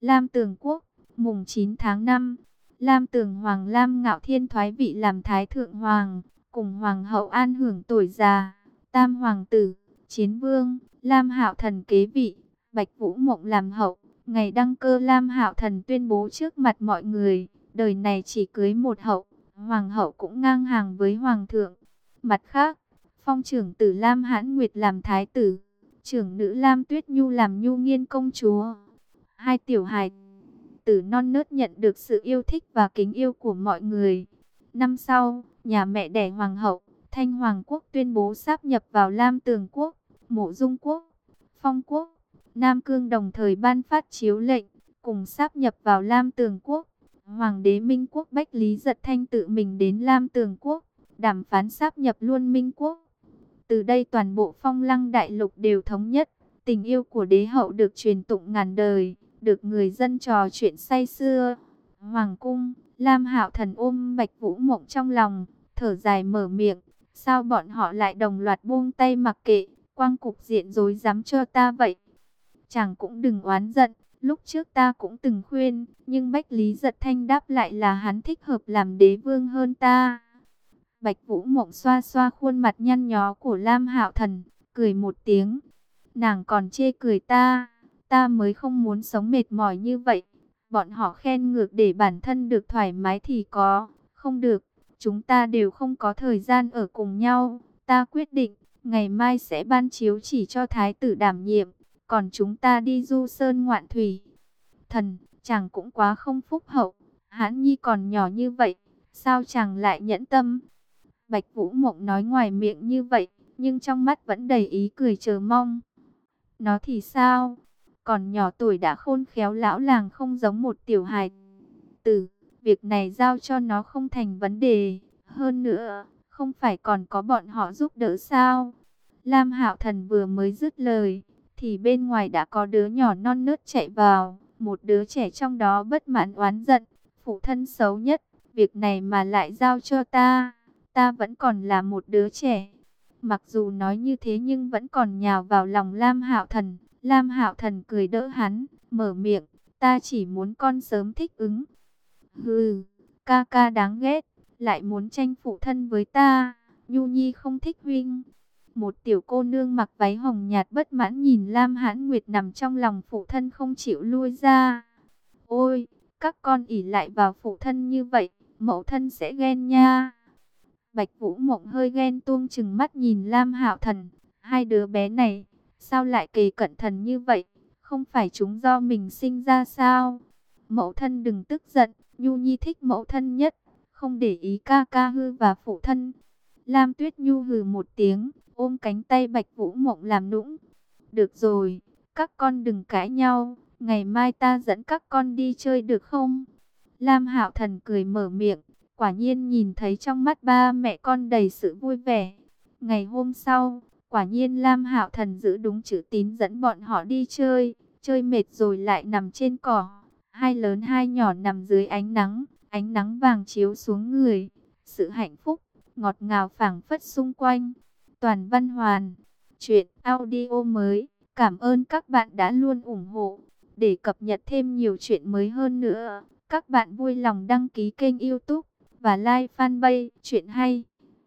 Lam Tường Quốc, mùng 9 tháng 5, Lam Tường Hoàng Lam Ngạo Thiên thoái vị làm Thái Thượng Hoàng, cùng Hoàng hậu an hưởng tuổi già, Tam Hoàng tử, Chiến Vương, Lam Hạo Thần kế vị, Bạch Vũ Mộng làm hậu. Ngày đăng cơ Lam Hạo Thần tuyên bố trước mặt mọi người, đời này chỉ cưới một hậu, Hoàng hậu cũng ngang hàng với Hoàng thượng. Mặt khác, phong trưởng tử Lam Hãn Nguyệt làm thái tử, trưởng nữ Lam Tuyết Nhu làm nhu nghiên công chúa. Hai tiểu hài tử non nớt nhận được sự yêu thích và kính yêu của mọi người. Năm sau, nhà mẹ đẻ hoàng hậu, Thanh Hoàng quốc tuyên bố sáp nhập vào Lam Tường quốc, Mộ Dung quốc, Phong quốc, Nam Cương đồng thời ban phát chiếu lệnh, cùng sáp nhập vào Lam Tường quốc. Hoàng đế Minh quốc Bách Lý Giật Thanh tự mình đến Lam Tường quốc, đàm phán sáp nhập luôn Minh quốc. Từ đây toàn bộ phong lăng đại lục đều thống nhất, tình yêu của đế hậu được truyền tụng ngàn đời, được người dân trò chuyện say xưa. Hoàng cung, Lam Hạo Thần ôm Bạch Vũ Mộng trong lòng, thở dài mở miệng, sao bọn họ lại đồng loạt buông tay mặc kệ, quang cục diện rối rắm cho ta vậy. Chàng cũng đừng oán giận, lúc trước ta cũng từng khuyên, nhưng Bách Lý Giật Thanh đáp lại là hắn thích hợp làm đế vương hơn ta. Bạch Vũ Mộng xoa xoa khuôn mặt nhăn nhó của Lam Hạo Thần, cười một tiếng. Nàng còn chê cười ta, ta mới không muốn sống mệt mỏi như vậy. Bọn họ khen ngược để bản thân được thoải mái thì có, không được. Chúng ta đều không có thời gian ở cùng nhau. Ta quyết định, ngày mai sẽ ban chiếu chỉ cho thái tử đảm nhiệm, còn chúng ta đi du sơn ngoạn thủy. Thần, chàng cũng quá không phúc hậu, hãn nhi còn nhỏ như vậy, sao chàng lại nhẫn tâm? Bạch Vũ Mộng nói ngoài miệng như vậy, nhưng trong mắt vẫn đầy ý cười chờ mong. Nó thì sao? Còn nhỏ tuổi đã khôn khéo lão làng không giống một tiểu hài tử. Việc này giao cho nó không thành vấn đề. Hơn nữa, không phải còn có bọn họ giúp đỡ sao? Lam Hạo Thần vừa mới dứt lời, thì bên ngoài đã có đứa nhỏ non nớt chạy vào. Một đứa trẻ trong đó bất mãn oán giận, phụ thân xấu nhất, việc này mà lại giao cho ta ta vẫn còn là một đứa trẻ. Mặc dù nói như thế nhưng vẫn còn nhào vào lòng Lam Hạo Thần. Lam Hạo Thần cười đỡ hắn, mở miệng, ta chỉ muốn con sớm thích ứng. Hừ, ca ca đáng ghét, lại muốn tranh phụ thân với ta. Nhu Nhi không thích huynh. Một tiểu cô nương mặc váy hồng nhạt bất mãn nhìn Lam Hãn Nguyệt nằm trong lòng phụ thân không chịu lui ra. Ôi, các con ỉ lại vào phụ thân như vậy, mẫu thân sẽ ghen nha. Bạch Vũ Mộng hơi ghen tuông chừng mắt nhìn Lam Hạo Thần, hai đứa bé này, sao lại kề cận thần như vậy, không phải chúng do mình sinh ra sao? Mẫu thân đừng tức giận, Nhu Nhi thích mẫu thân nhất, không để ý ca ca hư và phụ thân. Lam Tuyết Nhu hừ một tiếng, ôm cánh tay Bạch Vũ Mộng làm nũng. Được rồi, các con đừng cãi nhau, ngày mai ta dẫn các con đi chơi được không? Lam Hạo Thần cười mở miệng, Quả nhiên nhìn thấy trong mắt ba mẹ con đầy sự vui vẻ. Ngày hôm sau, quả nhiên Lam Hạo Thần giữ đúng chữ tín dẫn bọn họ đi chơi. Chơi mệt rồi lại nằm trên cỏ. Hai lớn hai nhỏ nằm dưới ánh nắng. Ánh nắng vàng chiếu xuống người. Sự hạnh phúc, ngọt ngào phảng phất xung quanh. Toàn văn hoàn. Chuyện audio mới. Cảm ơn các bạn đã luôn ủng hộ. Để cập nhật thêm nhiều chuyện mới hơn nữa. Các bạn vui lòng đăng ký kênh youtube và like fanpage chuyện hay.